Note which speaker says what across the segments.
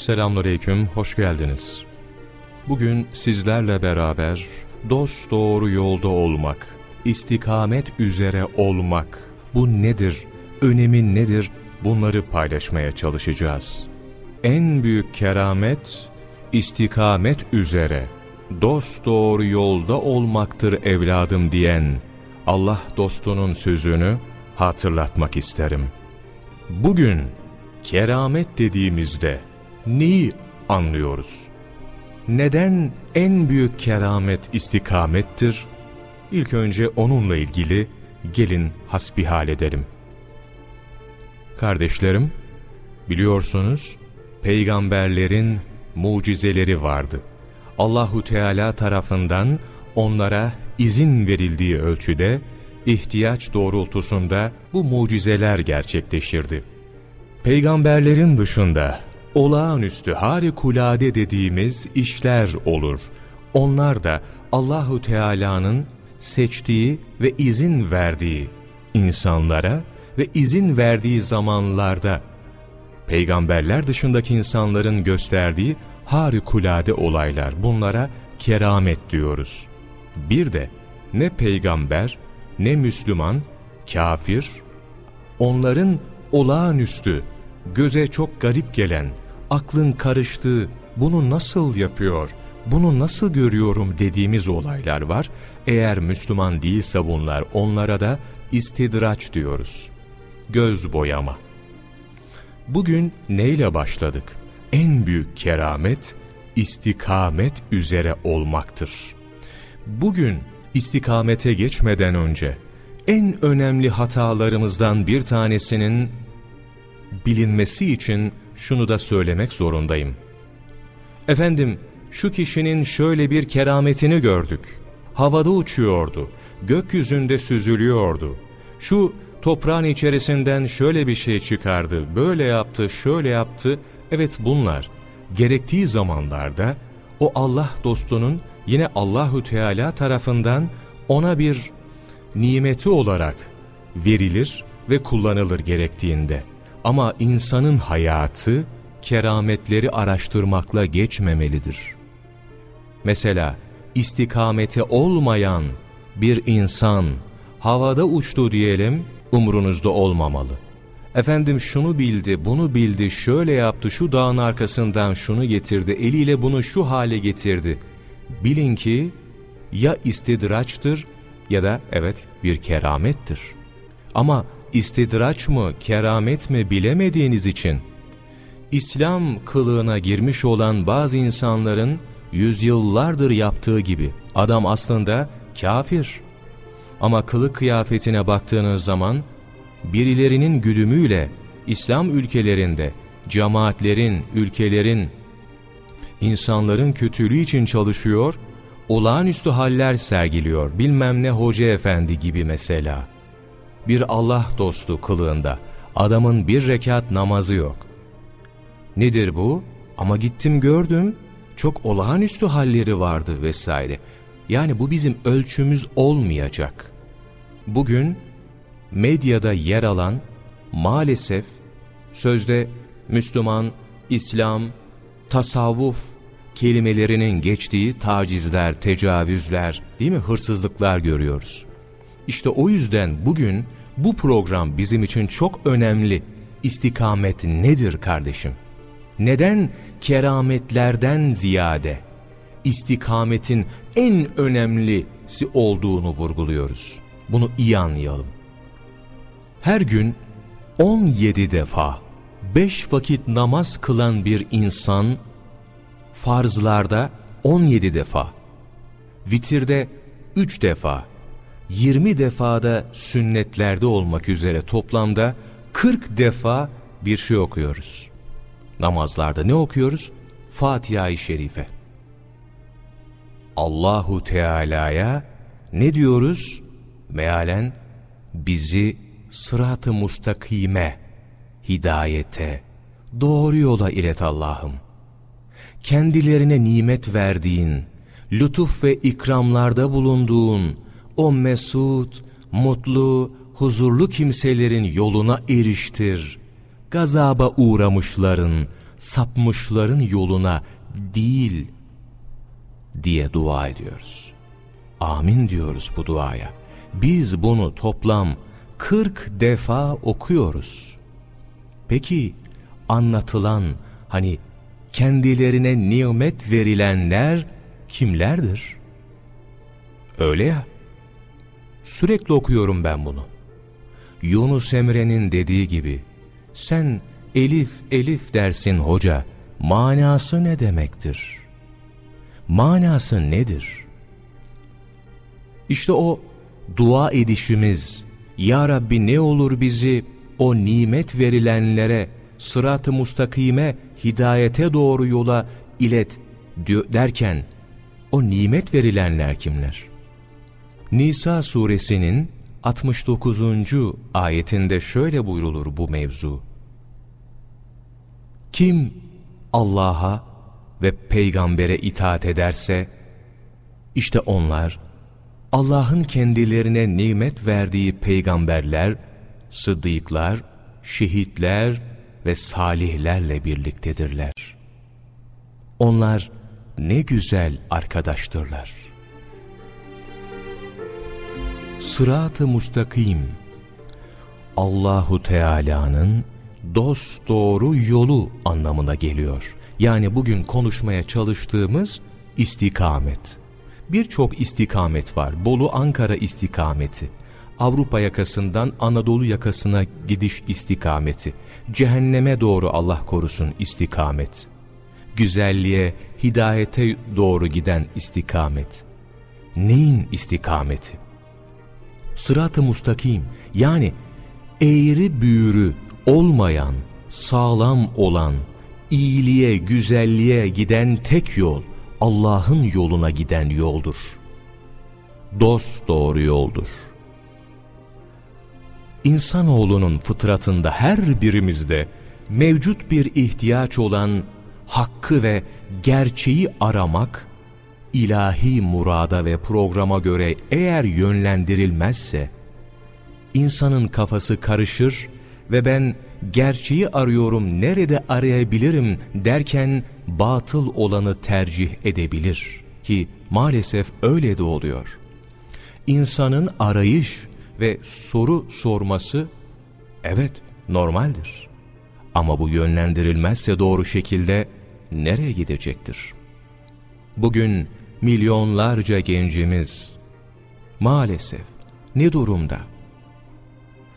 Speaker 1: Selamünaleyküm, hoş geldiniz. Bugün sizlerle beraber dost doğru yolda olmak, istikamet üzere olmak, bu nedir, önemi nedir bunları paylaşmaya çalışacağız. En büyük keramet, istikamet üzere, dost doğru yolda olmaktır evladım diyen Allah dostunun sözünü hatırlatmak isterim. Bugün keramet dediğimizde neyi anlıyoruz? Neden en büyük keramet istikamettir? İlk önce onunla ilgili gelin hasbihal edelim. Kardeşlerim, biliyorsunuz peygamberlerin mucizeleri vardı. Allahu Teala tarafından onlara izin verildiği ölçüde ihtiyaç doğrultusunda bu mucizeler gerçekleşirdi. Peygamberlerin dışında olağanüstü harikulade dediğimiz işler olur. Onlar da Allahu Teala'nın seçtiği ve izin verdiği insanlara ve izin verdiği zamanlarda peygamberler dışındaki insanların gösterdiği harikulade olaylar. Bunlara keramet diyoruz. Bir de ne peygamber ne Müslüman, kafir, onların olağanüstü, göze çok garip gelen, aklın karıştığı, bunu nasıl yapıyor, bunu nasıl görüyorum dediğimiz olaylar var. Eğer Müslüman değilse bunlar, onlara da istidraç diyoruz. Göz boyama. Bugün neyle başladık? En büyük keramet, istikamet üzere olmaktır. Bugün istikamete geçmeden önce en önemli hatalarımızdan bir tanesinin bilinmesi için şunu da söylemek zorundayım. Efendim, şu kişinin şöyle bir kerametini gördük. Havada uçuyordu, gökyüzünde süzülüyordu. Şu toprağın içerisinden şöyle bir şey çıkardı, böyle yaptı, şöyle yaptı. Evet bunlar gerektiği zamanlarda o Allah dostunun yine Allahü Teala tarafından ona bir nimeti olarak verilir ve kullanılır gerektiğinde. Ama insanın hayatı kerametleri araştırmakla geçmemelidir. Mesela istikameti olmayan bir insan havada uçtu diyelim umrunuzda olmamalı. Efendim şunu bildi, bunu bildi, şöyle yaptı, şu dağın arkasından şunu getirdi, eliyle bunu şu hale getirdi. Bilin ki ya istidraçtır ya da evet bir keramettir. Ama istidraç mı, keramet mi bilemediğiniz için, İslam kılığına girmiş olan bazı insanların yüzyıllardır yaptığı gibi, adam aslında kafir. Ama kılık kıyafetine baktığınız zaman, birilerinin güdümüyle İslam ülkelerinde, cemaatlerin, ülkelerin, insanların kötülüğü için çalışıyor, olağanüstü haller sergiliyor, bilmem ne hoca efendi gibi mesela. Bir Allah dostu kılığında, adamın bir rekat namazı yok. Nedir bu? Ama gittim gördüm, çok olağanüstü halleri vardı vesaire. Yani bu bizim ölçümüz olmayacak. Bugün medyada yer alan maalesef sözde Müslüman, İslam, tasavvuf kelimelerinin geçtiği tacizler, tecavüzler, değil mi hırsızlıklar görüyoruz. İşte o yüzden bugün bu program bizim için çok önemli. İstikamet nedir kardeşim? Neden kerametlerden ziyade istikametin en önemlisi olduğunu vurguluyoruz? Bunu iyi anlayalım. Her gün 17 defa 5 vakit namaz kılan bir insan farzlarda 17 defa, vitirde 3 defa, 20 defada sünnetlerde olmak üzere toplamda 40 defa bir şey okuyoruz. Namazlarda ne okuyoruz? Fatiha-i Şerife. Allahu Teala'ya ne diyoruz? Mealen bizi sırat-ı mustakime, hidayete, doğru yola ilet Allah'ım. Kendilerine nimet verdiğin, lütuf ve ikramlarda bulunduğun o mesut, mutlu, huzurlu kimselerin yoluna eriştir. Gazaba uğramışların, sapmışların yoluna değil diye dua ediyoruz. Amin diyoruz bu duaya. Biz bunu toplam 40 defa okuyoruz. Peki anlatılan hani kendilerine nimet verilenler kimlerdir? Öyle ya. Sürekli okuyorum ben bunu. Yunus Emre'nin dediği gibi sen elif elif dersin hoca manası ne demektir? Manası nedir? İşte o dua edişimiz Ya Rabbi ne olur bizi o nimet verilenlere sırat-ı mustakime hidayete doğru yola ilet derken o nimet verilenler kimler? Nisa suresinin 69. ayetinde şöyle buyrulur bu mevzu. Kim Allah'a ve peygambere itaat ederse, işte onlar Allah'ın kendilerine nimet verdiği peygamberler, sıddıklar, şehitler ve salihlerle birliktedirler. Onlar ne güzel arkadaştırlar. Sırat-ı mustakim Allahu Teala'nın dost doğru yolu anlamına geliyor. Yani bugün konuşmaya çalıştığımız istikamet. Birçok istikamet var. Bolu-Ankara istikameti. Avrupa yakasından Anadolu yakasına gidiş istikameti. Cehenneme doğru Allah korusun istikamet. Güzelliğe, hidayete doğru giden istikamet. Neyin istikameti? Sırat-ı mustakim yani eğri büğrü olmayan, sağlam olan, iyiliğe, güzelliğe giden tek yol Allah'ın yoluna giden yoldur. Dost doğru yoldur. İnsanoğlunun fıtratında her birimizde mevcut bir ihtiyaç olan hakkı ve gerçeği aramak, ilahi murada ve programa göre eğer yönlendirilmezse, insanın kafası karışır ve ben gerçeği arıyorum nerede arayabilirim derken batıl olanı tercih edebilir ki maalesef öyle de oluyor. İnsanın arayış ve soru sorması evet normaldir. Ama bu yönlendirilmezse doğru şekilde nereye gidecektir? Bugün milyonlarca gencimiz maalesef ne durumda?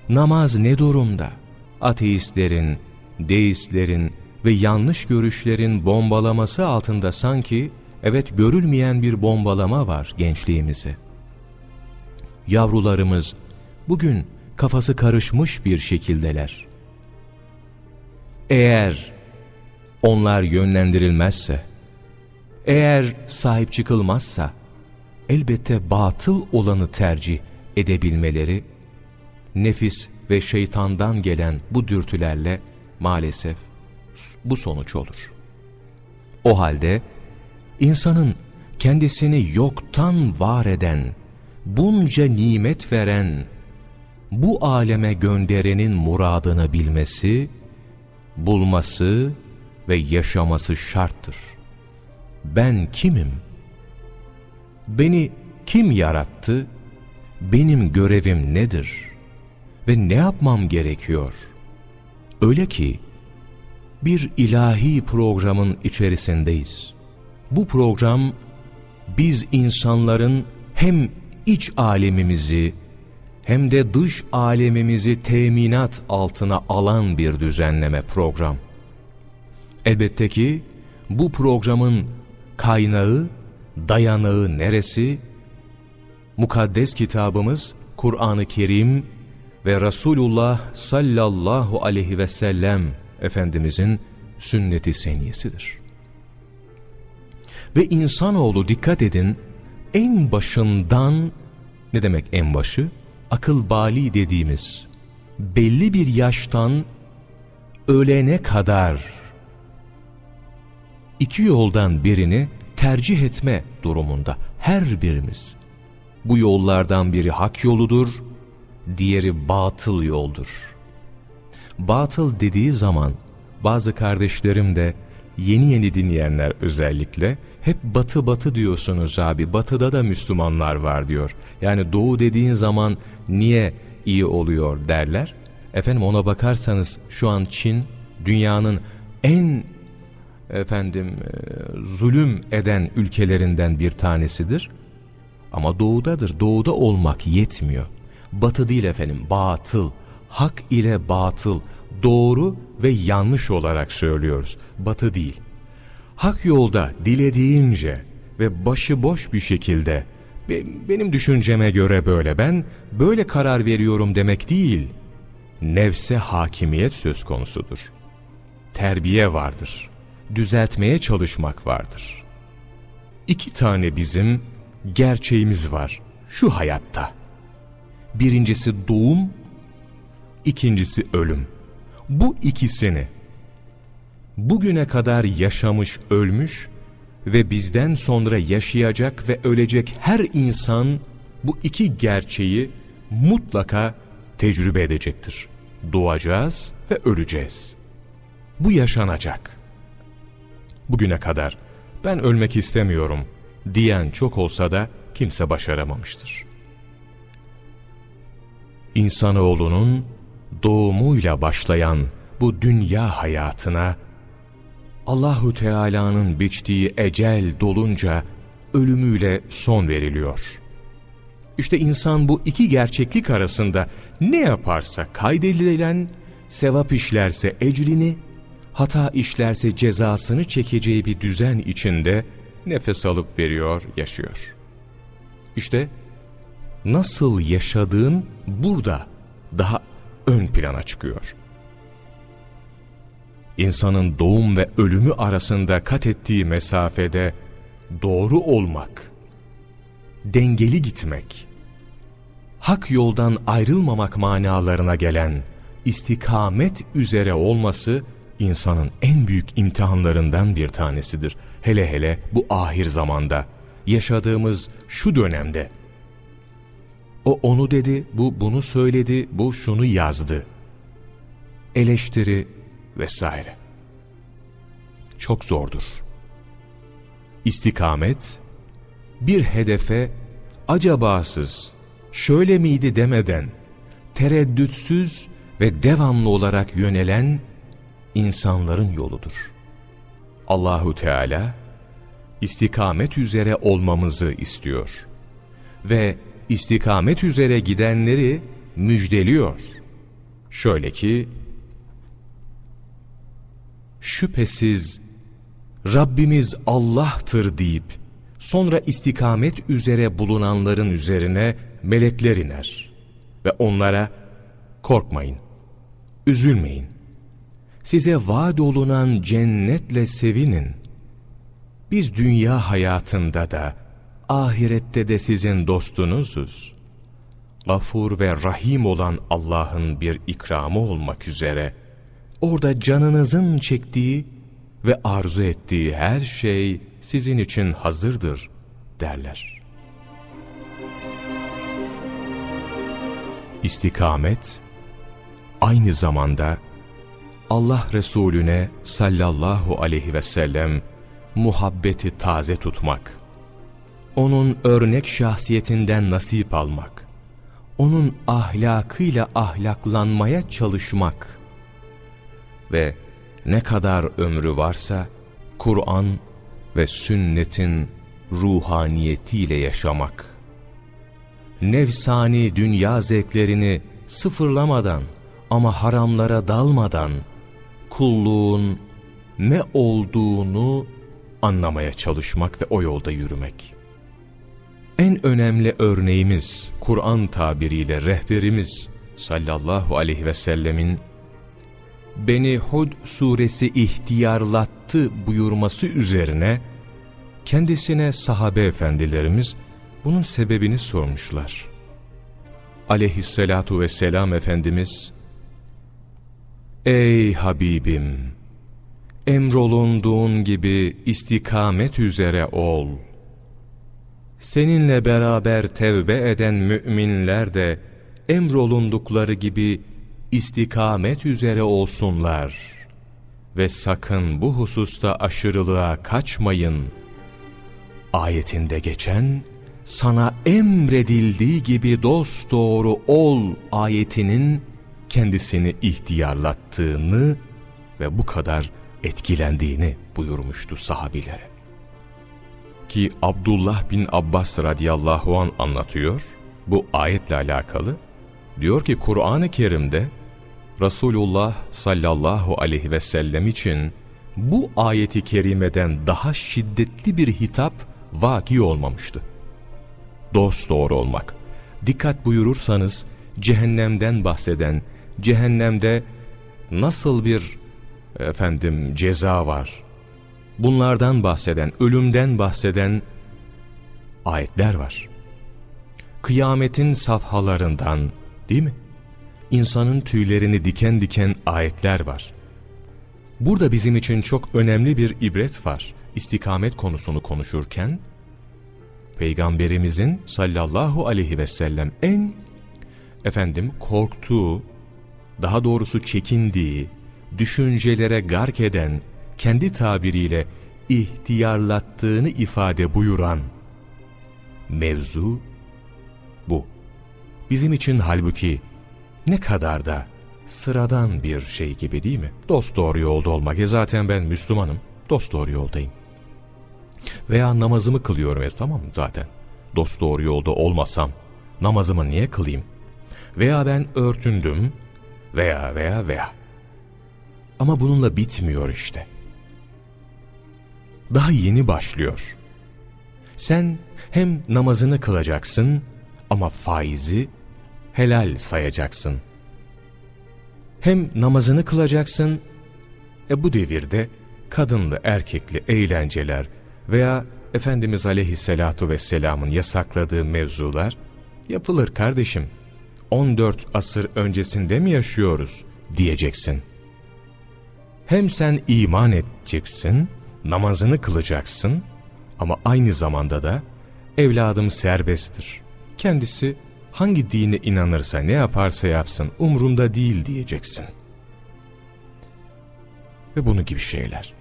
Speaker 1: Namaz ne durumda? Ateistlerin, deistlerin ve yanlış görüşlerin bombalaması altında sanki evet görülmeyen bir bombalama var gençliğimizi. Yavrularımız bugün kafası karışmış bir şekildeler. Eğer onlar yönlendirilmezse, eğer sahip çıkılmazsa, elbette batıl olanı tercih edebilmeleri, nefis ve şeytandan gelen bu dürtülerle maalesef bu sonuç olur. O halde insanın kendisini yoktan var eden, bunca nimet veren, bu aleme gönderenin muradını bilmesi, bulması ve yaşaması şarttır. Ben kimim? Beni kim yarattı? Benim görevim nedir? Ve ne yapmam gerekiyor? Öyle ki, bir ilahi programın içerisindeyiz. Bu program, biz insanların hem iç alemimizi hem de dış alemimizi teminat altına alan bir düzenleme program. Elbette ki bu programın kaynağı, dayanağı neresi? Mukaddes kitabımız Kur'an-ı Kerim ve Resulullah sallallahu aleyhi ve sellem Efendimizin sünneti seniyesidir. Ve insanoğlu dikkat edin en başından ne demek en başı? Akıl bali dediğimiz belli bir yaştan ölene kadar iki yoldan birini tercih etme durumunda her birimiz. Bu yollardan biri hak yoludur, diğeri batıl yoldur. Batıl dediği zaman bazı kardeşlerim de yeni yeni dinleyenler özellikle hep batı batı diyorsunuz abi batıda da Müslümanlar var diyor. Yani doğu dediğin zaman niye iyi oluyor derler. Efendim ona bakarsanız şu an Çin dünyanın en efendim e, zulüm eden ülkelerinden bir tanesidir. Ama doğudadır. Doğuda olmak yetmiyor. Batı değil efendim, batıl. Hak ile batıl, doğru ve yanlış olarak söylüyoruz. Batı değil. Hak yolda dilediğince ve başıboş bir şekilde benim düşünceme göre böyle ben böyle karar veriyorum demek değil. Nefse hakimiyet söz konusudur. Terbiye vardır. Düzeltmeye çalışmak vardır. İki tane bizim gerçeğimiz var şu hayatta. Birincisi doğum, ikincisi ölüm. Bu ikisini bugüne kadar yaşamış, ölmüş ve bizden sonra yaşayacak ve ölecek her insan bu iki gerçeği mutlaka tecrübe edecektir. Doğacağız ve öleceğiz. Bu yaşanacak. Bugüne kadar ben ölmek istemiyorum diyen çok olsa da kimse başaramamıştır. İnsanoğlunun doğumuyla başlayan bu dünya hayatına Allahu Teala'nın biçtiği ecel dolunca ölümüyle son veriliyor. İşte insan bu iki gerçeklik arasında ne yaparsa kaydedilen sevap işlerse ecrini, hata işlerse cezasını çekeceği bir düzen içinde nefes alıp veriyor, yaşıyor. İşte nasıl yaşadığın burada daha ön plana çıkıyor. İnsanın doğum ve ölümü arasında kat ettiği mesafede doğru olmak, dengeli gitmek, hak yoldan ayrılmamak manalarına gelen istikamet üzere olması insanın en büyük imtihanlarından bir tanesidir. Hele hele bu ahir zamanda, yaşadığımız şu dönemde. O onu dedi, bu bunu söyledi, bu şunu yazdı. Eleştiri vesaire. Çok zordur. İstikamet, bir hedefe acabasız, şöyle miydi demeden, tereddütsüz ve devamlı olarak yönelen insanların yoludur. Allahu Teala istikamet üzere olmamızı istiyor ve istikamet üzere gidenleri müjdeliyor. Şöyle ki şüphesiz Rabbimiz Allah'tır deyip sonra istikamet üzere bulunanların üzerine melekler iner ve onlara korkmayın, üzülmeyin size vaat olunan cennetle sevinin. Biz dünya hayatında da, ahirette de sizin dostunuzuz. Gafur ve Rahim olan Allah'ın bir ikramı olmak üzere, orada canınızın çektiği ve arzu ettiği her şey sizin için hazırdır derler. İstikamet, aynı zamanda, Allah Resulüne sallallahu aleyhi ve sellem muhabbeti taze tutmak, onun örnek şahsiyetinden nasip almak, onun ahlakıyla ahlaklanmaya çalışmak ve ne kadar ömrü varsa Kur'an ve sünnetin ruhaniyetiyle yaşamak. Nefsani dünya zevklerini sıfırlamadan ama haramlara dalmadan, kulluğun ne olduğunu anlamaya çalışmak ve o yolda yürümek. En önemli örneğimiz Kur'an tabiriyle rehberimiz sallallahu aleyhi ve sellemin Beni Hud suresi ihtiyarlattı buyurması üzerine kendisine sahabe efendilerimiz bunun sebebini sormuşlar. Aleyhisselatu vesselam Efendimiz Ey Habibim! Emrolunduğun gibi istikamet üzere ol. Seninle beraber tevbe eden müminler de emrolundukları gibi istikamet üzere olsunlar. ve sakın bu hususta aşırılığa kaçmayın. Ayetinde geçen, sana emredildiği gibi dost doğru ol ayetinin kendisini ihtiyarlattığını ve bu kadar etkilendiğini buyurmuştu sahabilere. Ki Abdullah bin Abbas radıyallahu an anlatıyor bu ayetle alakalı. Diyor ki Kur'an-ı Kerim'de Resulullah sallallahu aleyhi ve sellem için bu ayeti kerimeden daha şiddetli bir hitap vaki olmamıştı. Dost doğru olmak. Dikkat buyurursanız cehennemden bahseden, cehennemde nasıl bir efendim ceza var. Bunlardan bahseden, ölümden bahseden ayetler var. Kıyametin safhalarından değil mi? İnsanın tüylerini diken diken ayetler var. Burada bizim için çok önemli bir ibret var. İstikamet konusunu konuşurken, Peygamberimizin sallallahu aleyhi ve sellem en efendim korktuğu, daha doğrusu çekindiği, düşüncelere gark eden, kendi tabiriyle ihtiyarlattığını ifade buyuran mevzu bu. Bizim için halbuki ne kadar da sıradan bir şey gibi değil mi? Dost doğru yolda olmak. E zaten ben Müslümanım, dost doğru yoldayım. Veya namazımı kılıyorum e tamam zaten. Dost doğru yolda olmasam namazımı niye kılayım? Veya ben örtündüm veya veya veya. Ama bununla bitmiyor işte. Daha yeni başlıyor. Sen hem namazını kılacaksın ama faizi helal sayacaksın. Hem namazını kılacaksın, e bu devirde kadınlı erkekli eğlenceler veya Efendimiz Aleyhisselatu Vesselam'ın yasakladığı mevzular yapılır kardeşim. 14 asır öncesinde mi yaşıyoruz diyeceksin. Hem sen iman edeceksin, namazını kılacaksın ama aynı zamanda da evladım serbesttir. Kendisi hangi dine inanırsa ne yaparsa yapsın umrumda değil diyeceksin. Ve bunu gibi şeyler.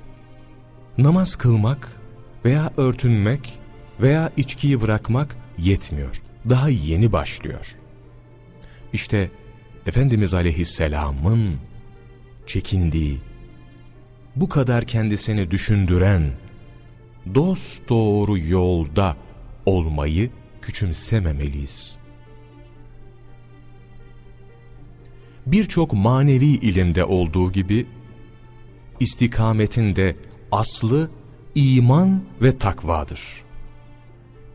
Speaker 1: Namaz kılmak veya örtünmek veya içkiyi bırakmak yetmiyor. Daha yeni başlıyor. İşte Efendimiz Aleyhisselam'ın çekindiği, bu kadar kendisini düşündüren, dost doğru yolda olmayı küçümsememeliyiz. Birçok manevi ilimde olduğu gibi, istikametin de aslı iman ve takvadır.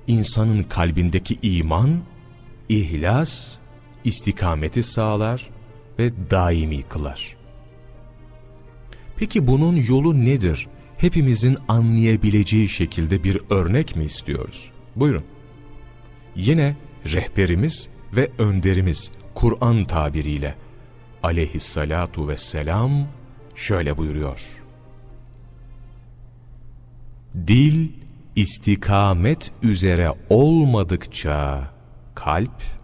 Speaker 1: İnsanın kalbindeki iman, ihlas, istikameti sağlar ve daimi kılar. Peki bunun yolu nedir? Hepimizin anlayabileceği şekilde bir örnek mi istiyoruz? Buyurun. Yine rehberimiz ve önderimiz Kur'an tabiriyle aleyhissalatu vesselam şöyle buyuruyor. Dil istikamet üzere olmadıkça kalp,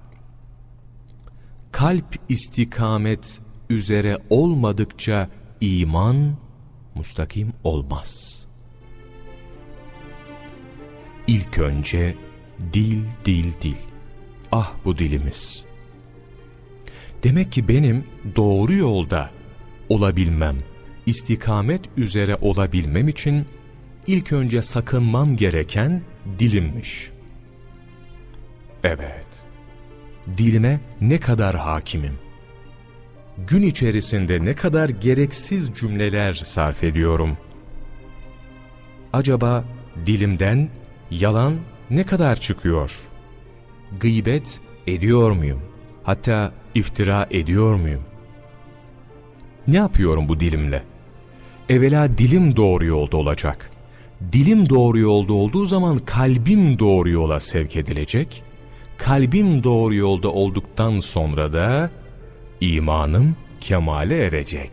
Speaker 1: kalp istikamet üzere olmadıkça iman mustakim olmaz. İlk önce dil, dil, dil. Ah bu dilimiz. Demek ki benim doğru yolda olabilmem, istikamet üzere olabilmem için ilk önce sakınmam gereken dilimmiş. Evet, dilime ne kadar hakimim? Gün içerisinde ne kadar gereksiz cümleler sarf ediyorum? Acaba dilimden yalan ne kadar çıkıyor? Gıybet ediyor muyum? Hatta iftira ediyor muyum? Ne yapıyorum bu dilimle? Evvela dilim doğru yolda olacak dilim doğru yolda olduğu zaman kalbim doğru yola sevk edilecek. Kalbim doğru yolda olduktan sonra da imanım kemale erecek.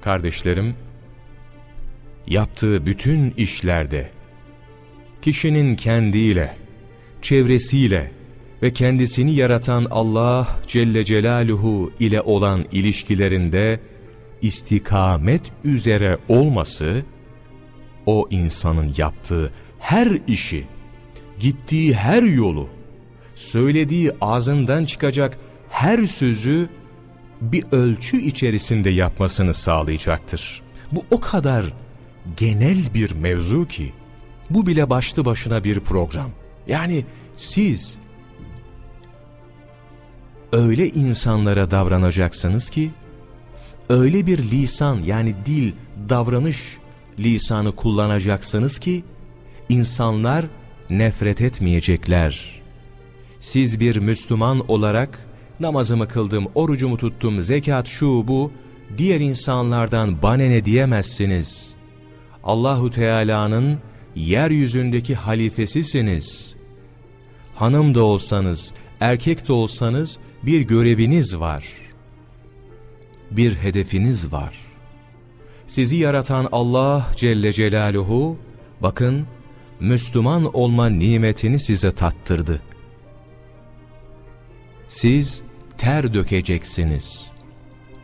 Speaker 1: Kardeşlerim, yaptığı bütün işlerde kişinin kendiyle, çevresiyle ve kendisini yaratan Allah Celle Celaluhu ile olan ilişkilerinde istikamet üzere olması, o insanın yaptığı her işi, gittiği her yolu, söylediği ağzından çıkacak her sözü bir ölçü içerisinde yapmasını sağlayacaktır. Bu o kadar genel bir mevzu ki, bu bile başlı başına bir program. Yani siz öyle insanlara davranacaksınız ki, öyle bir lisan yani dil, davranış lisanı kullanacaksınız ki, insanlar nefret etmeyecekler. Siz bir Müslüman olarak namazımı kıldım, orucumu tuttum, zekat şu bu, diğer insanlardan bana ne diyemezsiniz. Allahu Teala'nın yeryüzündeki halifesisiniz. Hanım da olsanız, erkek de olsanız bir göreviniz var. Bir hedefiniz var. Sizi yaratan Allah Celle Celaluhu, bakın, Müslüman olma nimetini size tattırdı. Siz ter dökeceksiniz.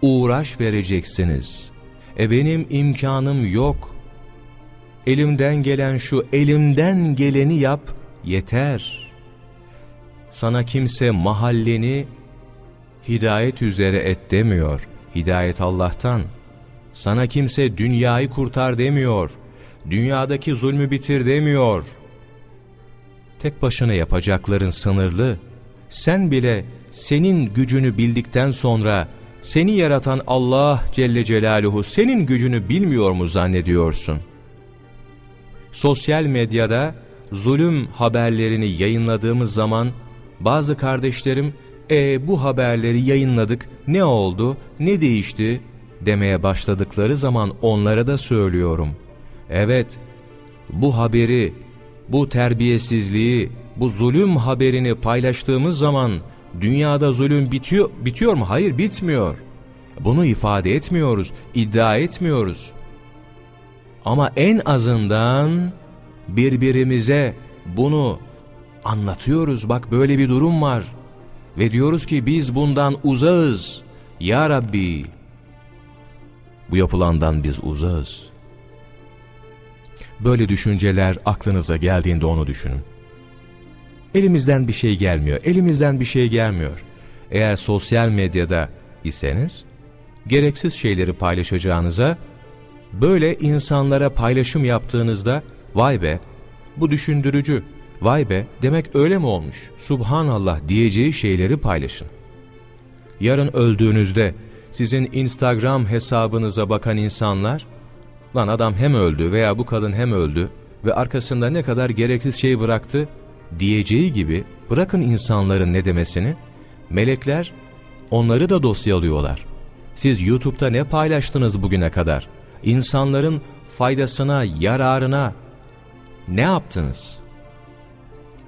Speaker 1: Uğraş vereceksiniz. E benim imkanım yok. Elimden gelen şu, elimden geleni yap, yeter. Sana kimse mahalleni hidayet üzere et demiyor. Hidayet Allah'tan. Sana kimse dünyayı kurtar demiyor. Dünyadaki zulmü bitir demiyor. Tek başına yapacakların sınırlı. Sen bile senin gücünü bildikten sonra seni yaratan Allah Celle Celaluhu senin gücünü bilmiyor mu zannediyorsun? Sosyal medyada zulüm haberlerini yayınladığımız zaman bazı kardeşlerim e bu haberleri yayınladık ne oldu ne değişti demeye başladıkları zaman onlara da söylüyorum. Evet bu haberi bu terbiyesizliği bu zulüm haberini paylaştığımız zaman dünyada zulüm bitiyor, bitiyor mu? Hayır bitmiyor. Bunu ifade etmiyoruz, iddia etmiyoruz. Ama en azından birbirimize bunu anlatıyoruz. Bak böyle bir durum var. Ve diyoruz ki biz bundan uzağız. Ya Rabbi, bu yapılandan biz uzağız. Böyle düşünceler aklınıza geldiğinde onu düşünün. Elimizden bir şey gelmiyor, elimizden bir şey gelmiyor. Eğer sosyal medyada iseniz, gereksiz şeyleri paylaşacağınıza, böyle insanlara paylaşım yaptığınızda, vay be, bu düşündürücü, vay be demek öyle mi olmuş, subhanallah diyeceği şeyleri paylaşın. Yarın öldüğünüzde sizin Instagram hesabınıza bakan insanlar, lan adam hem öldü veya bu kadın hem öldü ve arkasında ne kadar gereksiz şey bıraktı diyeceği gibi bırakın insanların ne demesini, melekler onları da dosyalıyorlar. Siz YouTube'da ne paylaştınız bugüne kadar? İnsanların faydasına, yararına ne yaptınız?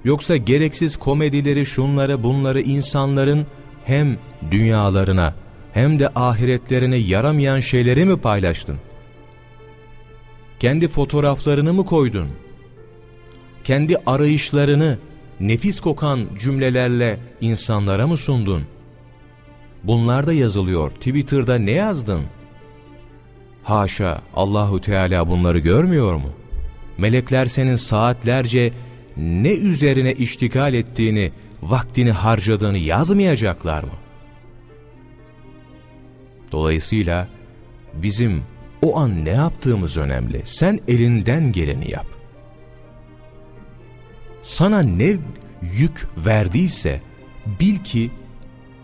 Speaker 1: Yoksa gereksiz komedileri, şunları, bunları insanların hem dünyalarına hem de ahiretlerine yaramayan şeyleri mi paylaştın? Kendi fotoğraflarını mı koydun? kendi arayışlarını nefis kokan cümlelerle insanlara mı sundun? Bunlar da yazılıyor. Twitter'da ne yazdın? Haşa Allahu Teala bunları görmüyor mu? Melekler senin saatlerce ne üzerine iştikal ettiğini, vaktini harcadığını yazmayacaklar mı? Dolayısıyla bizim o an ne yaptığımız önemli. Sen elinden geleni yap sana ne yük verdiyse bil ki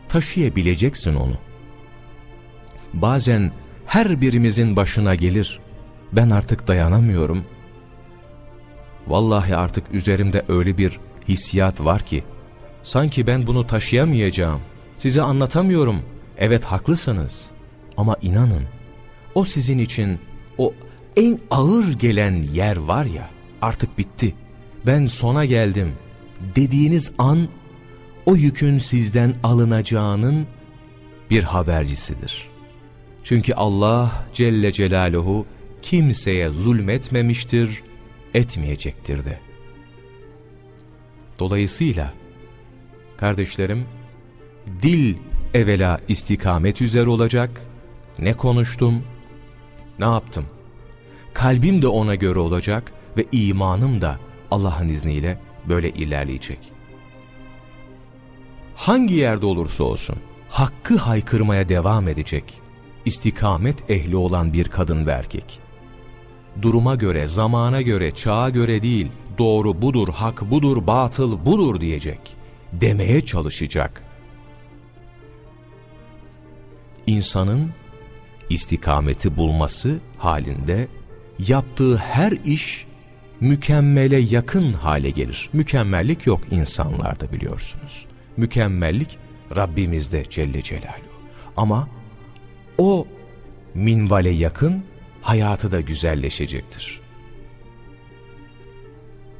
Speaker 1: taşıyabileceksin onu. Bazen her birimizin başına gelir. Ben artık dayanamıyorum. Vallahi artık üzerimde öyle bir hissiyat var ki sanki ben bunu taşıyamayacağım. Size anlatamıyorum. Evet haklısınız. Ama inanın o sizin için o en ağır gelen yer var ya artık bitti ben sona geldim dediğiniz an o yükün sizden alınacağının bir habercisidir. Çünkü Allah Celle Celaluhu kimseye zulmetmemiştir, etmeyecektir de. Dolayısıyla kardeşlerim dil evvela istikamet üzere olacak, ne konuştum, ne yaptım. Kalbim de ona göre olacak ve imanım da Allah'ın izniyle böyle ilerleyecek. Hangi yerde olursa olsun hakkı haykırmaya devam edecek, istikamet ehli olan bir kadın ve erkek. Duruma göre, zamana göre, çağa göre değil, doğru budur, hak budur, batıl budur diyecek, demeye çalışacak. İnsanın istikameti bulması halinde yaptığı her iş mükemmele yakın hale gelir. Mükemmellik yok insanlarda biliyorsunuz. Mükemmellik Rabbimizde Celle Celaluhu. Ama o minvale yakın hayatı da güzelleşecektir.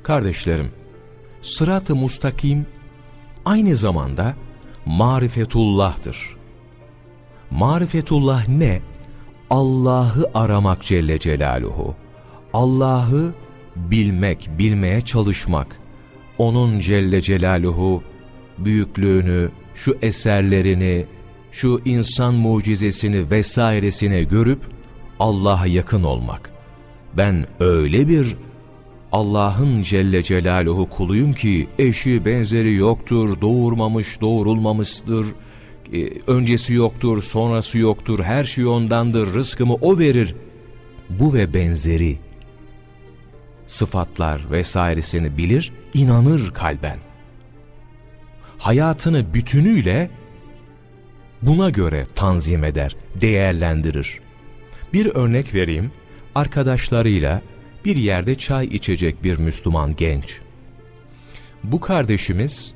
Speaker 1: Kardeşlerim, sırat-ı mustakim aynı zamanda marifetullah'tır. Marifetullah ne? Allah'ı aramak Celle Celaluhu. Allah'ı bilmek, bilmeye çalışmak. Onun Celle Celaluhu büyüklüğünü, şu eserlerini, şu insan mucizesini vesairesini görüp Allah'a yakın olmak. Ben öyle bir Allah'ın Celle Celaluhu kuluyum ki eşi benzeri yoktur, doğurmamış, doğurulmamıştır, e, öncesi yoktur, sonrası yoktur, her şey ondandır, rızkımı o verir. Bu ve benzeri sıfatlar vesairesini bilir, inanır kalben. Hayatını bütünüyle buna göre tanzim eder, değerlendirir. Bir örnek vereyim, arkadaşlarıyla bir yerde çay içecek bir Müslüman genç. Bu kardeşimiz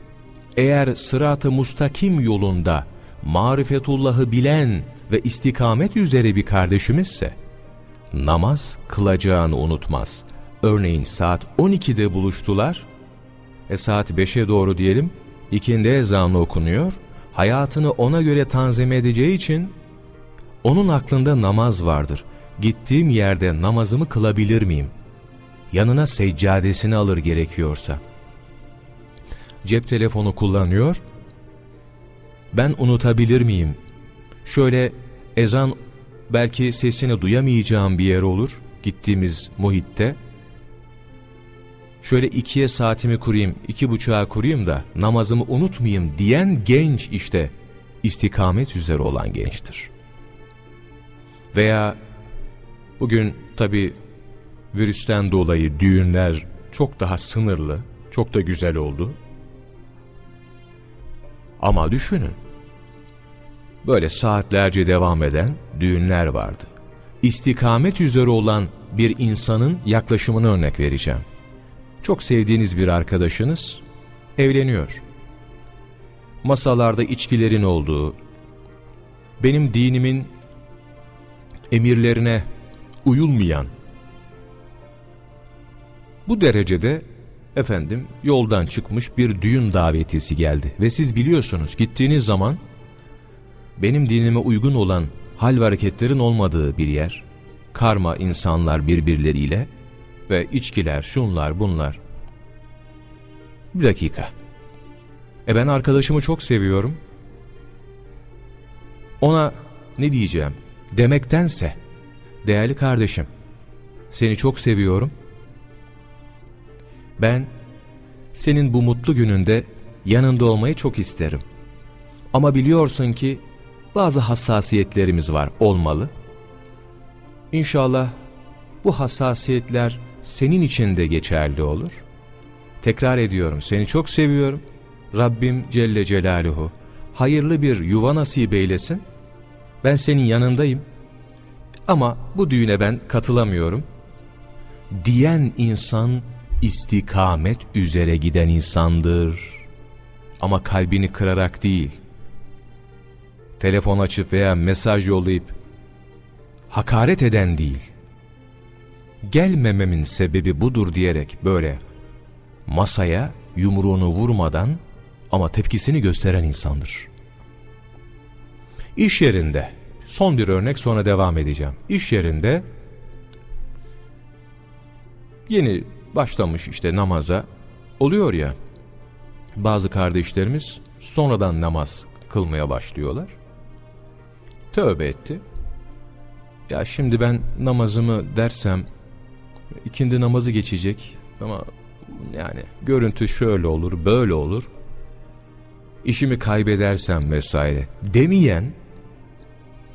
Speaker 1: eğer sırat-ı mustakim yolunda marifetullahı bilen ve istikamet üzere bir kardeşimizse, namaz kılacağını unutmaz. Örneğin saat 12'de buluştular, e saat 5'e doğru diyelim, ikindi ezanı okunuyor, hayatını ona göre tanzim edeceği için, onun aklında namaz vardır. Gittiğim yerde namazımı kılabilir miyim? Yanına seccadesini alır gerekiyorsa. Cep telefonu kullanıyor, ben unutabilir miyim? Şöyle ezan belki sesini duyamayacağım bir yer olur gittiğimiz muhitte. Şöyle ikiye saatimi kurayım, iki buçuğa kurayım da namazımı unutmayayım diyen genç işte istikamet üzere olan gençtir. Veya bugün tabi virüsten dolayı düğünler çok daha sınırlı, çok da güzel oldu. Ama düşünün, böyle saatlerce devam eden düğünler vardı. İstikamet üzere olan bir insanın yaklaşımını örnek vereceğim. Çok sevdiğiniz bir arkadaşınız evleniyor. Masalarda içkilerin olduğu, benim dinimin emirlerine uyulmayan, bu derecede efendim yoldan çıkmış bir düğün davetisi geldi. Ve siz biliyorsunuz gittiğiniz zaman benim dinime uygun olan hal ve hareketlerin olmadığı bir yer, karma insanlar birbirleriyle ve içkiler, şunlar, bunlar. Bir dakika. E ben arkadaşımı çok seviyorum. Ona ne diyeceğim? Demektense, değerli kardeşim, seni çok seviyorum. Ben senin bu mutlu gününde yanında olmayı çok isterim. Ama biliyorsun ki bazı hassasiyetlerimiz var, olmalı. İnşallah bu hassasiyetler senin için de geçerli olur. Tekrar ediyorum, seni çok seviyorum. Rabbim Celle Celaluhu hayırlı bir yuva nasip eylesin. Ben senin yanındayım. Ama bu düğüne ben katılamıyorum. Diyen insan istikamet üzere giden insandır. Ama kalbini kırarak değil, telefon açıp veya mesaj yollayıp hakaret eden değil, gelmememin sebebi budur diyerek böyle masaya yumruğunu vurmadan ama tepkisini gösteren insandır. İş yerinde, son bir örnek sonra devam edeceğim. İş yerinde yeni başlamış işte namaza oluyor ya bazı kardeşlerimiz sonradan namaz kılmaya başlıyorlar. Tövbe etti. ya şimdi ben namazımı dersem ikindi namazı geçecek ama yani görüntü şöyle olur böyle olur işimi kaybedersem vesaire demeyen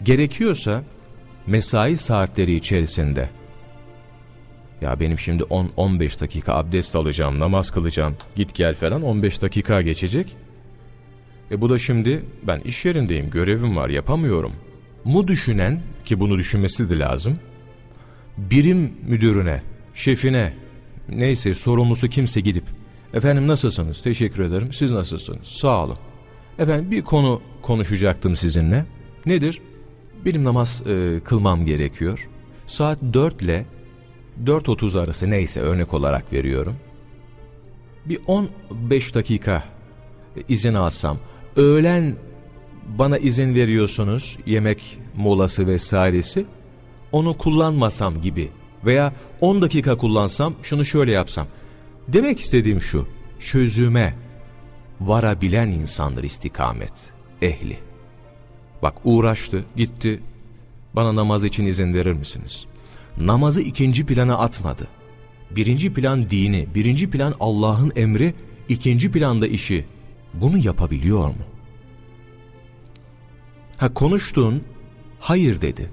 Speaker 1: gerekiyorsa mesai saatleri içerisinde ya benim şimdi 10-15 dakika abdest alacağım, namaz kılacağım, git gel falan 15 dakika geçecek. E bu da şimdi ben iş yerindeyim, görevim var, yapamıyorum. Mu düşünen ki bunu düşünmesi de lazım. Birim müdürüne, şefine, neyse sorumlusu kimse gidip efendim nasılsınız, teşekkür ederim, siz nasılsınız, sağ olun. Efendim bir konu konuşacaktım sizinle. Nedir? Benim namaz e, kılmam gerekiyor. Saat 4 ile 4.30 arası neyse örnek olarak veriyorum. Bir 15 dakika izin alsam, öğlen bana izin veriyorsunuz yemek molası vesairesi, onu kullanmasam gibi veya 10 dakika kullansam şunu şöyle yapsam. Demek istediğim şu, çözüme varabilen insandır istikamet, ehli. Bak uğraştı, gitti, bana namaz için izin verir misiniz? namazı ikinci plana atmadı. Birinci plan dini, birinci plan Allah'ın emri, ikinci planda işi. Bunu yapabiliyor mu? Ha konuştun, hayır dedi.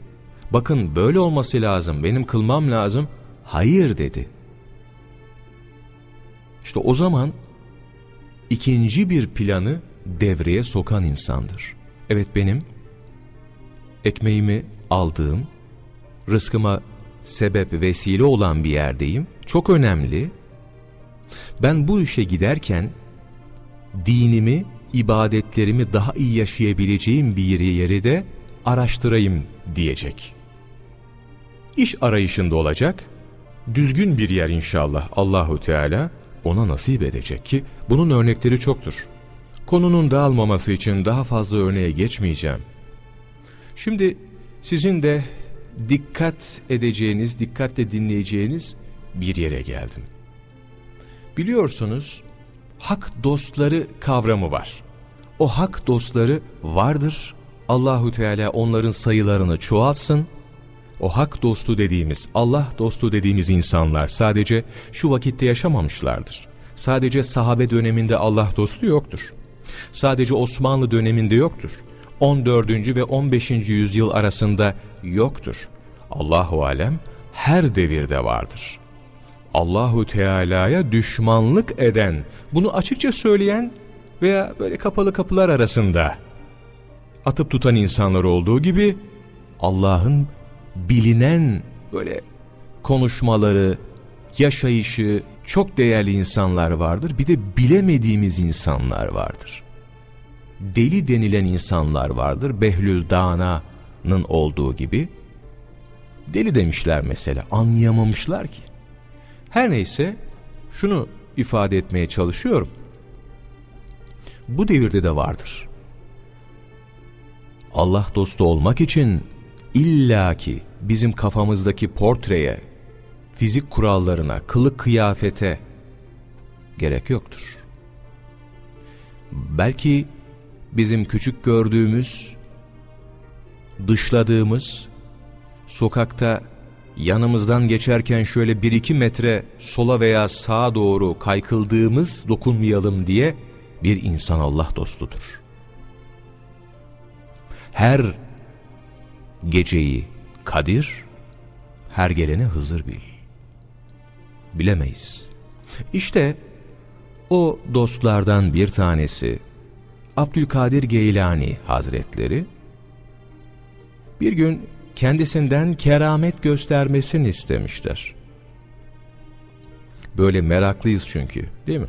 Speaker 1: Bakın böyle olması lazım, benim kılmam lazım, hayır dedi. İşte o zaman ikinci bir planı devreye sokan insandır. Evet benim ekmeğimi aldığım, rızkıma sebep, vesile olan bir yerdeyim. Çok önemli. Ben bu işe giderken dinimi, ibadetlerimi daha iyi yaşayabileceğim bir yeri de araştırayım diyecek. İş arayışında olacak. Düzgün bir yer inşallah Allahu Teala ona nasip edecek ki bunun örnekleri çoktur. Konunun dağılmaması için daha fazla örneğe geçmeyeceğim. Şimdi sizin de dikkat edeceğiniz, dikkatle dinleyeceğiniz bir yere geldim. Biliyorsunuz hak dostları kavramı var. O hak dostları vardır. Allahu Teala onların sayılarını çoğaltsın. O hak dostu dediğimiz, Allah dostu dediğimiz insanlar sadece şu vakitte yaşamamışlardır. Sadece sahabe döneminde Allah dostu yoktur. Sadece Osmanlı döneminde yoktur. 14. ve 15. yüzyıl arasında yoktur. Allahu alem her devirde vardır. Allahu Teala'ya düşmanlık eden, bunu açıkça söyleyen veya böyle kapalı kapılar arasında atıp tutan insanlar olduğu gibi Allah'ın bilinen böyle konuşmaları, yaşayışı çok değerli insanlar vardır. Bir de bilemediğimiz insanlar vardır. Deli denilen insanlar vardır. Behlül Dana'nın olduğu gibi. Deli demişler mesela anlayamamışlar ki. Her neyse şunu ifade etmeye çalışıyorum. Bu devirde de vardır. Allah dostu olmak için illaki bizim kafamızdaki portreye, fizik kurallarına, kılık kıyafete gerek yoktur. Belki bizim küçük gördüğümüz, dışladığımız sokakta yanımızdan geçerken şöyle bir iki metre sola veya sağa doğru kaykıldığımız dokunmayalım diye bir insan Allah dostudur. Her geceyi Kadir, her gelene Hızır bil. Bilemeyiz. İşte o dostlardan bir tanesi Abdülkadir Geylani Hazretleri bir gün kendisinden keramet göstermesini istemişler. Böyle meraklıyız çünkü değil mi?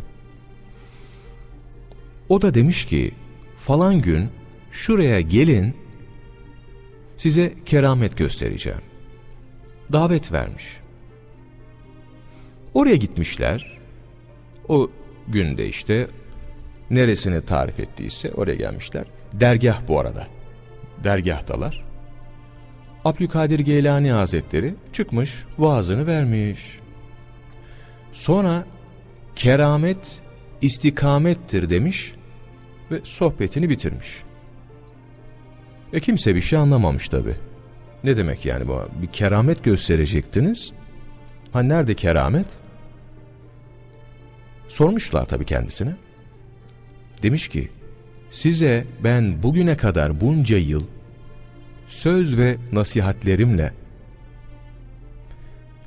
Speaker 1: O da demiş ki falan gün şuraya gelin size keramet göstereceğim. Davet vermiş. Oraya gitmişler. O günde işte neresini tarif ettiyse oraya gelmişler. Dergah bu arada. Dergahtalar. Abdülkadir Geylani Hazretleri çıkmış vaazını vermiş. Sonra keramet istikamettir demiş ve sohbetini bitirmiş. E kimse bir şey anlamamış tabi. Ne demek yani bu? Bir keramet gösterecektiniz. Ha nerede keramet? Sormuşlar tabii kendisine. Demiş ki, size ben bugüne kadar bunca yıl söz ve nasihatlerimle,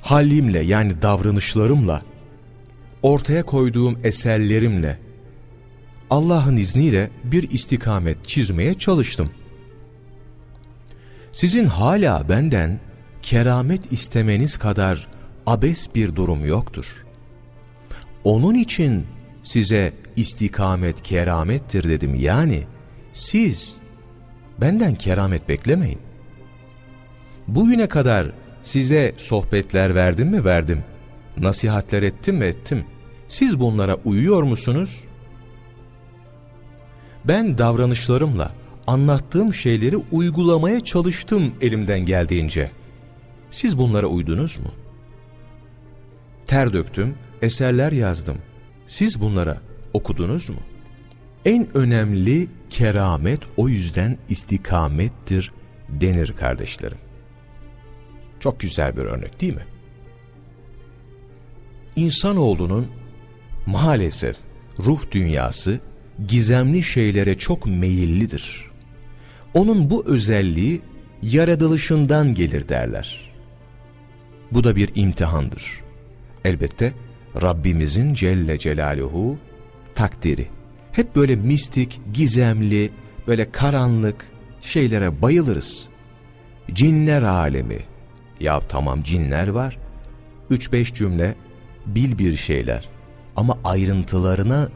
Speaker 1: halimle yani davranışlarımla, ortaya koyduğum eserlerimle, Allah'ın izniyle bir istikamet çizmeye çalıştım. Sizin hala benden keramet istemeniz kadar abes bir durum yoktur. Onun için size istikamet keramettir dedim. Yani siz benden keramet beklemeyin. Bugüne kadar size sohbetler verdim mi? Verdim. Nasihatler ettim mi? Ettim. Siz bunlara uyuyor musunuz? Ben davranışlarımla anlattığım şeyleri uygulamaya çalıştım elimden geldiğince. Siz bunlara uydunuz mu? Ter döktüm, eserler yazdım. Siz bunlara okudunuz mu? En önemli keramet o yüzden istikamettir denir kardeşlerim. Çok güzel bir örnek değil mi? İnsanoğlunun maalesef ruh dünyası gizemli şeylere çok meyillidir. Onun bu özelliği yaratılışından gelir derler. Bu da bir imtihandır. Elbette Rabbimizin Celle Celaluhu takdiri. Hep böyle mistik, gizemli, böyle karanlık şeylere bayılırız. Cinler alemi. Ya tamam cinler var. 3-5 cümle bil bir şeyler. Ama ayrıntılarına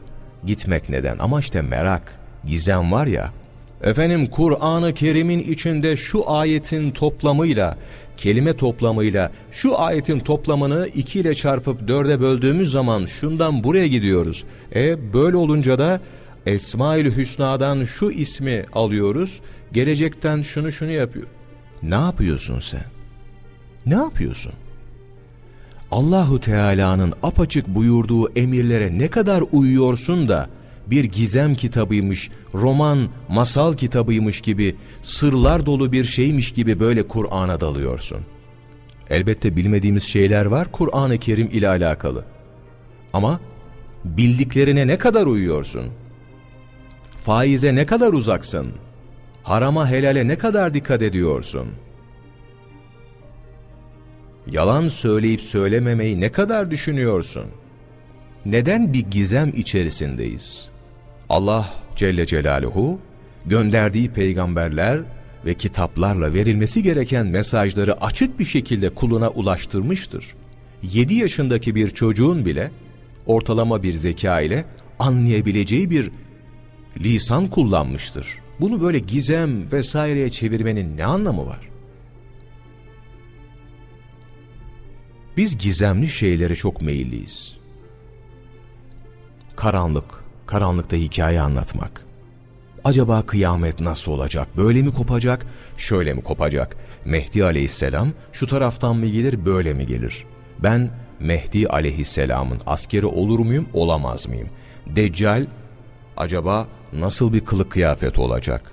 Speaker 1: gitmek neden? Ama işte merak, gizem var ya. Efendim Kur'an-ı Kerim'in içinde şu ayetin toplamıyla, kelime toplamıyla şu ayetin toplamını 2 ile çarpıp 4'e böldüğümüz zaman şundan buraya gidiyoruz. E böyle olunca da Esmaül Hüsna'dan şu ismi alıyoruz, gelecekten şunu şunu yapıyor. Ne yapıyorsun sen? Ne yapıyorsun? Allahu Teala'nın apaçık buyurduğu emirlere ne kadar uyuyorsun da bir gizem kitabıymış, roman, masal kitabıymış gibi, sırlar dolu bir şeymiş gibi böyle Kur'an'a dalıyorsun. Elbette bilmediğimiz şeyler var Kur'an-ı Kerim ile alakalı. Ama bildiklerine ne kadar uyuyorsun? Faize ne kadar uzaksın? Harama helale ne kadar dikkat ediyorsun? Yalan söyleyip söylememeyi ne kadar düşünüyorsun? Neden bir gizem içerisindeyiz? Allah Celle Celaluhu gönderdiği peygamberler ve kitaplarla verilmesi gereken mesajları açık bir şekilde kuluna ulaştırmıştır. 7 yaşındaki bir çocuğun bile ortalama bir zeka ile anlayabileceği bir lisan kullanmıştır. Bunu böyle gizem vesaireye çevirmenin ne anlamı var? Biz gizemli şeylere çok meyilliyiz. Karanlık, karanlıkta hikaye anlatmak. Acaba kıyamet nasıl olacak? Böyle mi kopacak? Şöyle mi kopacak? Mehdi aleyhisselam şu taraftan mı gelir, böyle mi gelir? Ben Mehdi aleyhisselamın askeri olur muyum, olamaz mıyım? Deccal acaba nasıl bir kılık kıyafet olacak?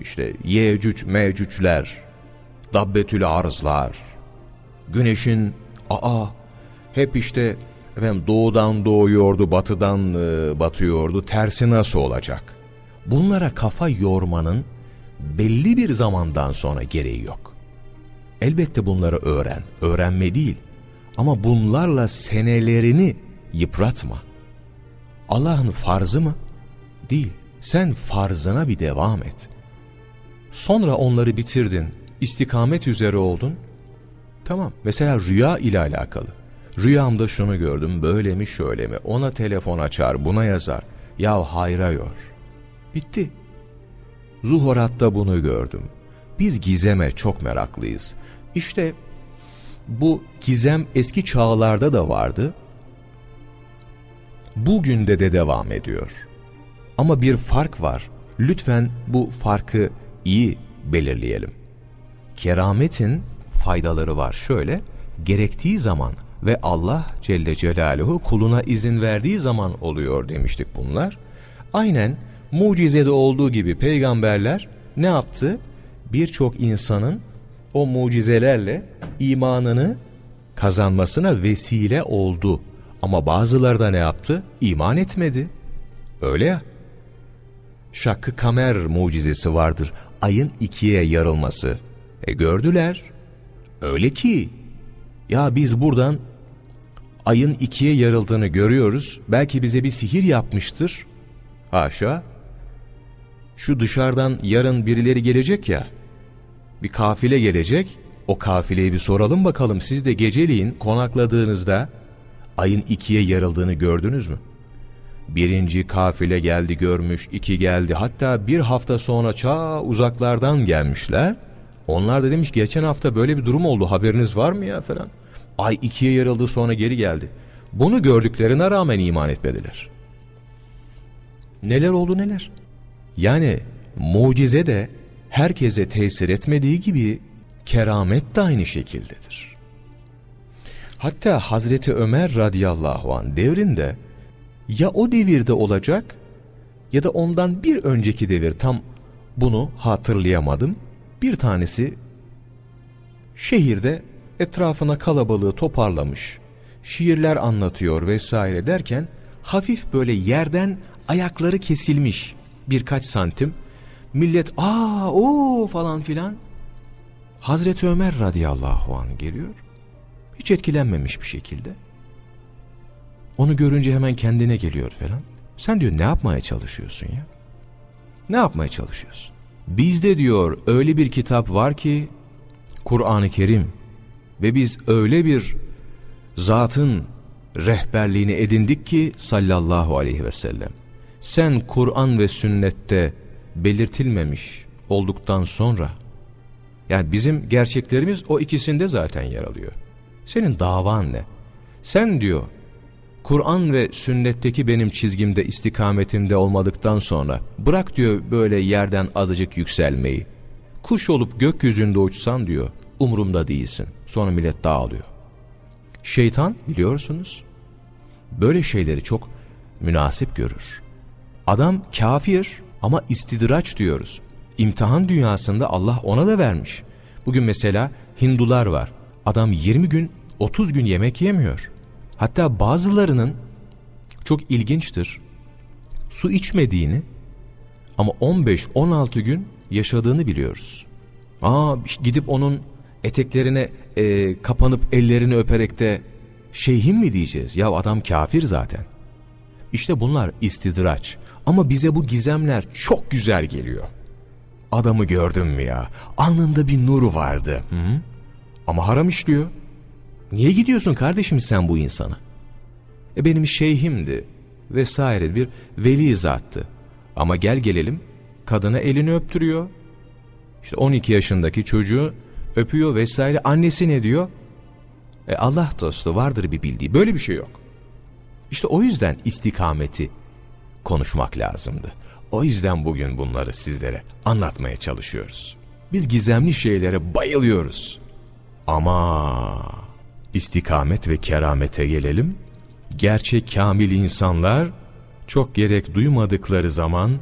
Speaker 1: İşte Yecüc Mecücler, Dabbetül Arzlar, güneşin aa hep işte efendim doğudan doğuyordu, batıdan e, batıyordu, tersi nasıl olacak? Bunlara kafa yormanın belli bir zamandan sonra gereği yok. Elbette bunları öğren, öğrenme değil ama bunlarla senelerini yıpratma. Allah'ın farzı mı? Değil. Sen farzına bir devam et. Sonra onları bitirdin, istikamet üzere oldun. Tamam. Mesela rüya ile alakalı. Rüyamda şunu gördüm, böyle mi şöyle mi? Ona telefon açar, buna yazar. Ya hayra yor. Bitti. Zuhurat'ta bunu gördüm. Biz gizeme çok meraklıyız. İşte bu gizem eski çağlarda da vardı. Bugün de de devam ediyor. Ama bir fark var. Lütfen bu farkı iyi belirleyelim. Kerametin faydaları var şöyle, gerektiği zaman ve Allah Celle Celaluhu kuluna izin verdiği zaman oluyor demiştik bunlar. Aynen mucizede olduğu gibi peygamberler ne yaptı? birçok insanın o mucizelerle imanını kazanmasına vesile oldu. Ama bazıları da ne yaptı? İman etmedi. Öyle ya. Şakkı kamer mucizesi vardır. Ayın ikiye yarılması. E gördüler. Öyle ki ya biz buradan ayın ikiye yarıldığını görüyoruz. Belki bize bir sihir yapmıştır. Haşa. Şu dışarıdan yarın birileri gelecek ya. Bir kafile gelecek. O kafileyi bir soralım bakalım. Siz de geceliğin konakladığınızda ayın ikiye yarıldığını gördünüz mü? Birinci kafile geldi görmüş, iki geldi. Hatta bir hafta sonra çağ uzaklardan gelmişler. Onlar da demiş geçen hafta böyle bir durum oldu haberiniz var mı ya falan. Ay ikiye yarıldı sonra geri geldi. Bunu gördüklerine rağmen iman etmediler. Neler oldu neler? Yani mucize de herkese tesir etmediği gibi keramet de aynı şekildedir. Hatta Hazreti Ömer radıyallahu an devrinde ya o devirde olacak ya da ondan bir önceki devir tam bunu hatırlayamadım. Bir tanesi şehirde etrafına kalabalığı toparlamış, şiirler anlatıyor vesaire derken hafif böyle yerden ayakları kesilmiş birkaç santim. Millet aa o falan filan. Hazreti Ömer radıyallahu an geliyor. Hiç etkilenmemiş bir şekilde. Onu görünce hemen kendine geliyor falan. Sen diyor ne yapmaya çalışıyorsun ya? Ne yapmaya çalışıyorsun? Bizde diyor öyle bir kitap var ki Kur'an-ı Kerim ve biz öyle bir zatın rehberliğini edindik ki sallallahu aleyhi ve sellem. Sen Kur'an ve sünnette belirtilmemiş olduktan sonra yani bizim gerçeklerimiz o ikisinde zaten yer alıyor. Senin davan ne? Sen diyor Kur'an ve sünnetteki benim çizgimde istikametimde olmadıktan sonra bırak diyor böyle yerden azıcık yükselmeyi. Kuş olup gökyüzünde uçsan diyor umurumda değilsin. Sonra millet dağılıyor. Şeytan biliyorsunuz böyle şeyleri çok münasip görür. Adam kafir ama istidraç diyoruz. İmtihan dünyasında Allah ona da vermiş. Bugün mesela Hindular var. Adam 20 gün 30 gün yemek yemiyor. Hatta bazılarının çok ilginçtir. Su içmediğini ama 15-16 gün yaşadığını biliyoruz. Aa gidip onun eteklerine e, kapanıp ellerini öperek de şeyhim mi diyeceğiz? Ya adam kafir zaten. İşte bunlar istidraç. Ama bize bu gizemler çok güzel geliyor. Adamı gördün mü ya? Alnında bir nuru vardı. Hı -hı. Ama haram işliyor. Niye gidiyorsun kardeşim sen bu insana? E benim şeyhimdi vesaire bir veli zattı. Ama gel gelelim kadına elini öptürüyor. İşte 12 yaşındaki çocuğu öpüyor vesaire. Annesi ne diyor? E Allah dostu vardır bir bildiği. Böyle bir şey yok. İşte o yüzden istikameti konuşmak lazımdı. O yüzden bugün bunları sizlere anlatmaya çalışıyoruz. Biz gizemli şeylere bayılıyoruz. Ama istikamet ve keramete gelelim. Gerçek kamil insanlar çok gerek duymadıkları zaman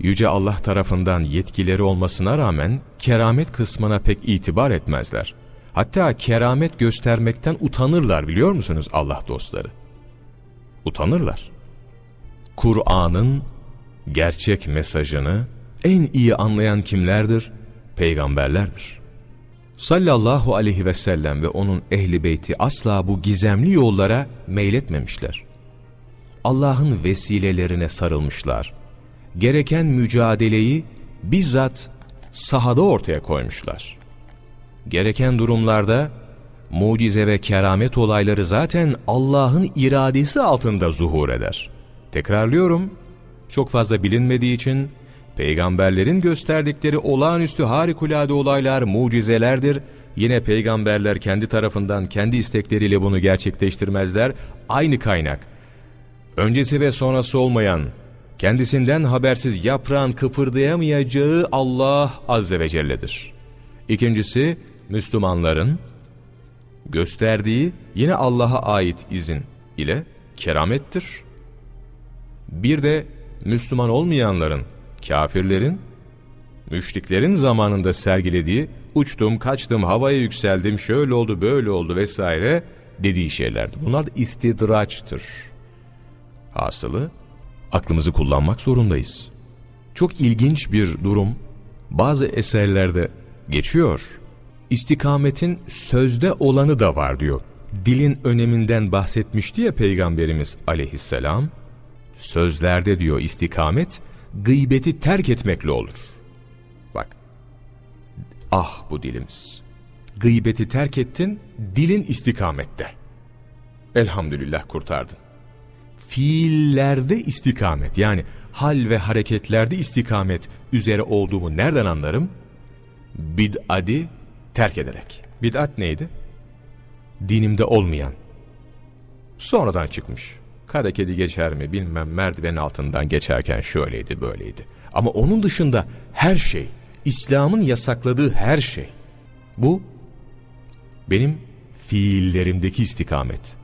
Speaker 1: Yüce Allah tarafından yetkileri olmasına rağmen keramet kısmına pek itibar etmezler. Hatta keramet göstermekten utanırlar biliyor musunuz Allah dostları? Utanırlar. Kur'an'ın gerçek mesajını en iyi anlayan kimlerdir? Peygamberlerdir. Sallallahu aleyhi ve sellem ve onun ehli beyti asla bu gizemli yollara meyletmemişler. Allah'ın vesilelerine sarılmışlar. Gereken mücadeleyi bizzat sahada ortaya koymuşlar. Gereken durumlarda mucize ve keramet olayları zaten Allah'ın iradesi altında zuhur eder. Tekrarlıyorum, çok fazla bilinmediği için peygamberlerin gösterdikleri olağanüstü harikulade olaylar mucizelerdir. Yine peygamberler kendi tarafından kendi istekleriyle bunu gerçekleştirmezler. Aynı kaynak. Öncesi ve sonrası olmayan, kendisinden habersiz yaprağın kıpırdayamayacağı Allah Azze ve Celle'dir. İkincisi, Müslümanların gösterdiği yine Allah'a ait izin ile keramettir. Bir de Müslüman olmayanların, kafirlerin Müşriklerin zamanında sergilediği uçtum, kaçtım, havaya yükseldim, şöyle oldu, böyle oldu vesaire dediği şeylerdi. Bunlar da istidraçtır. Hasılı aklımızı kullanmak zorundayız. Çok ilginç bir durum bazı eserlerde geçiyor. İstikametin sözde olanı da var diyor. Dilin öneminden bahsetmişti ya Peygamberimiz aleyhisselam. Sözlerde diyor istikamet, gıybeti terk etmekle olur. Bak, ah bu dilimiz. Gıybeti terk ettin, dilin istikamette. Elhamdülillah kurtardın. Fiillerde istikamet yani hal ve hareketlerde istikamet üzere olduğumu nereden anlarım? Bid'adi terk ederek. Bid'at neydi? Dinimde olmayan. Sonradan çıkmış. Kara kedi geçer mi bilmem merdiven altından geçerken şöyleydi böyleydi. Ama onun dışında her şey, İslam'ın yasakladığı her şey. Bu benim fiillerimdeki istikamet.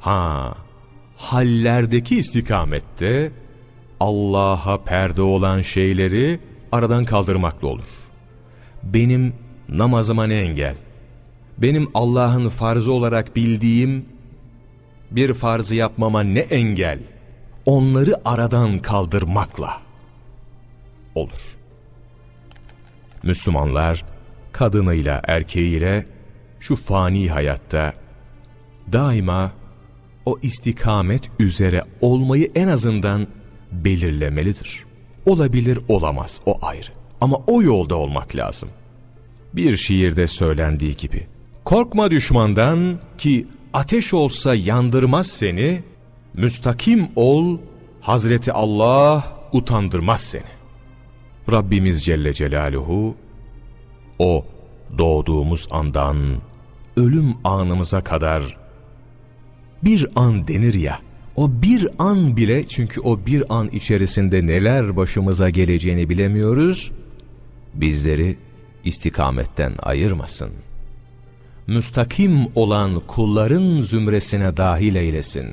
Speaker 1: Ha, hallerdeki istikamette Allah'a perde olan şeyleri aradan kaldırmakla olur. Benim namazıma ne engel? Benim Allah'ın farzı olarak bildiğim bir farzı yapmama ne engel? Onları aradan kaldırmakla olur. Müslümanlar kadınıyla erkeğiyle şu fani hayatta daima o istikamet üzere olmayı en azından belirlemelidir. Olabilir olamaz o ayrı ama o yolda olmak lazım. Bir şiirde söylendiği gibi korkma düşmandan ki ateş olsa yandırmaz seni müstakim ol Hazreti Allah utandırmaz seni. Rabbimiz Celle Celaluhu o doğduğumuz andan ölüm anımıza kadar bir an denir ya o bir an bile çünkü o bir an içerisinde neler başımıza geleceğini bilemiyoruz bizleri istikametten ayırmasın. Müstakim olan kulların zümresine dahil eylesin.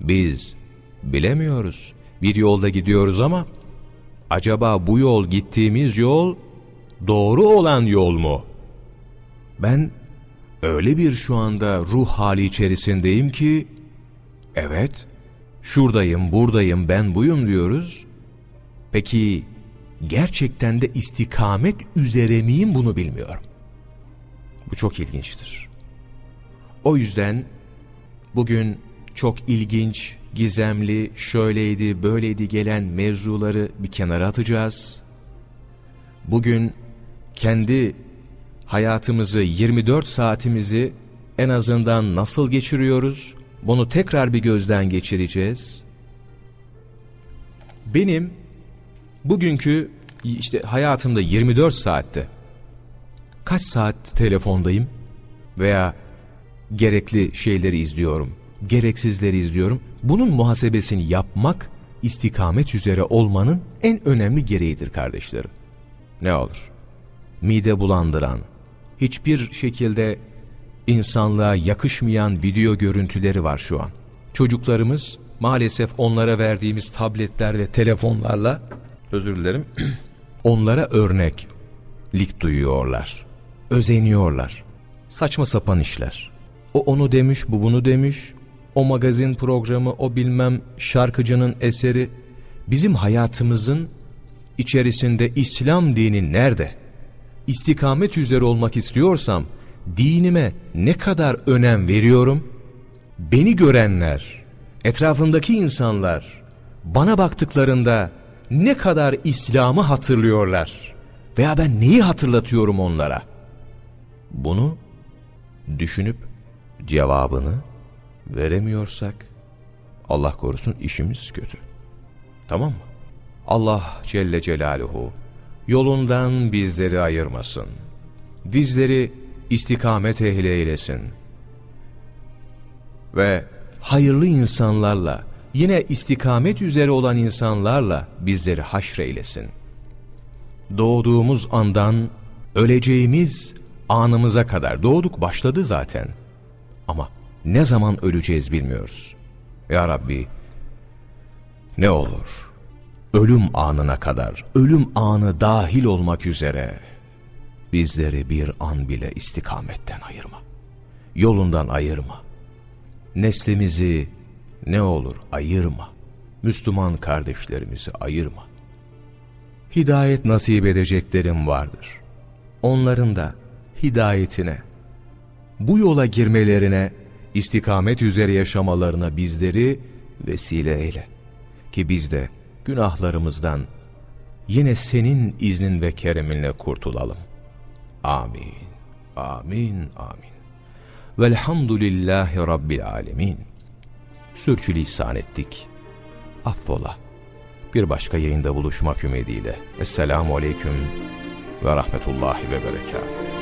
Speaker 1: Biz bilemiyoruz. Bir yolda gidiyoruz ama acaba bu yol gittiğimiz yol doğru olan yol mu? Ben öyle bir şu anda ruh hali içerisindeyim ki evet şuradayım buradayım ben buyum diyoruz. Peki gerçekten de istikamet üzere miyim bunu bilmiyorum. Bu çok ilginçtir. O yüzden bugün çok ilginç, gizemli, şöyleydi, böyleydi gelen mevzuları bir kenara atacağız. Bugün kendi hayatımızı, 24 saatimizi en azından nasıl geçiriyoruz? Bunu tekrar bir gözden geçireceğiz. Benim bugünkü işte hayatımda 24 saatte kaç saat telefondayım veya gerekli şeyleri izliyorum, gereksizleri izliyorum. Bunun muhasebesini yapmak istikamet üzere olmanın en önemli gereğidir kardeşlerim. Ne olur? Mide bulandıran, hiçbir şekilde insanlığa yakışmayan video görüntüleri var şu an. Çocuklarımız maalesef onlara verdiğimiz tabletler ve telefonlarla özür dilerim onlara örneklik duyuyorlar. Özeniyorlar. Saçma sapan işler. O onu demiş, bu bunu demiş. O magazin programı, o bilmem şarkıcının eseri. Bizim hayatımızın içerisinde İslam dini nerede? İstikamet üzere olmak istiyorsam dinime ne kadar önem veriyorum? Beni görenler, etrafındaki insanlar bana baktıklarında ne kadar İslam'ı hatırlıyorlar veya ben neyi hatırlatıyorum onlara? Bunu düşünüp cevabını veremiyorsak Allah korusun işimiz kötü. Tamam mı? Allah Celle Celaluhu yolundan bizleri ayırmasın. Bizleri istikamet ehli eylesin. Ve hayırlı insanlarla, yine istikamet üzere olan insanlarla bizleri haşreylesin. Doğduğumuz andan öleceğimiz anımıza kadar doğduk başladı zaten. Ama ne zaman öleceğiz bilmiyoruz. Ya Rabbi ne olur ölüm anına kadar, ölüm anı dahil olmak üzere bizleri bir an bile istikametten ayırma. Yolundan ayırma. Neslimizi ne olur ayırma. Müslüman kardeşlerimizi ayırma. Hidayet nasip edeceklerim vardır. Onların da hidayetine, bu yola girmelerine, istikamet üzere yaşamalarına bizleri vesile eyle. Ki biz de günahlarımızdan yine senin iznin ve kereminle kurtulalım. Amin. Amin. Amin. Velhamdülillahi Rabbil alemin. Sürçülisan ettik. Affola. Bir başka yayında buluşmak ümidiyle. Esselamu Aleyküm ve Rahmetullahi ve Berekatuhu.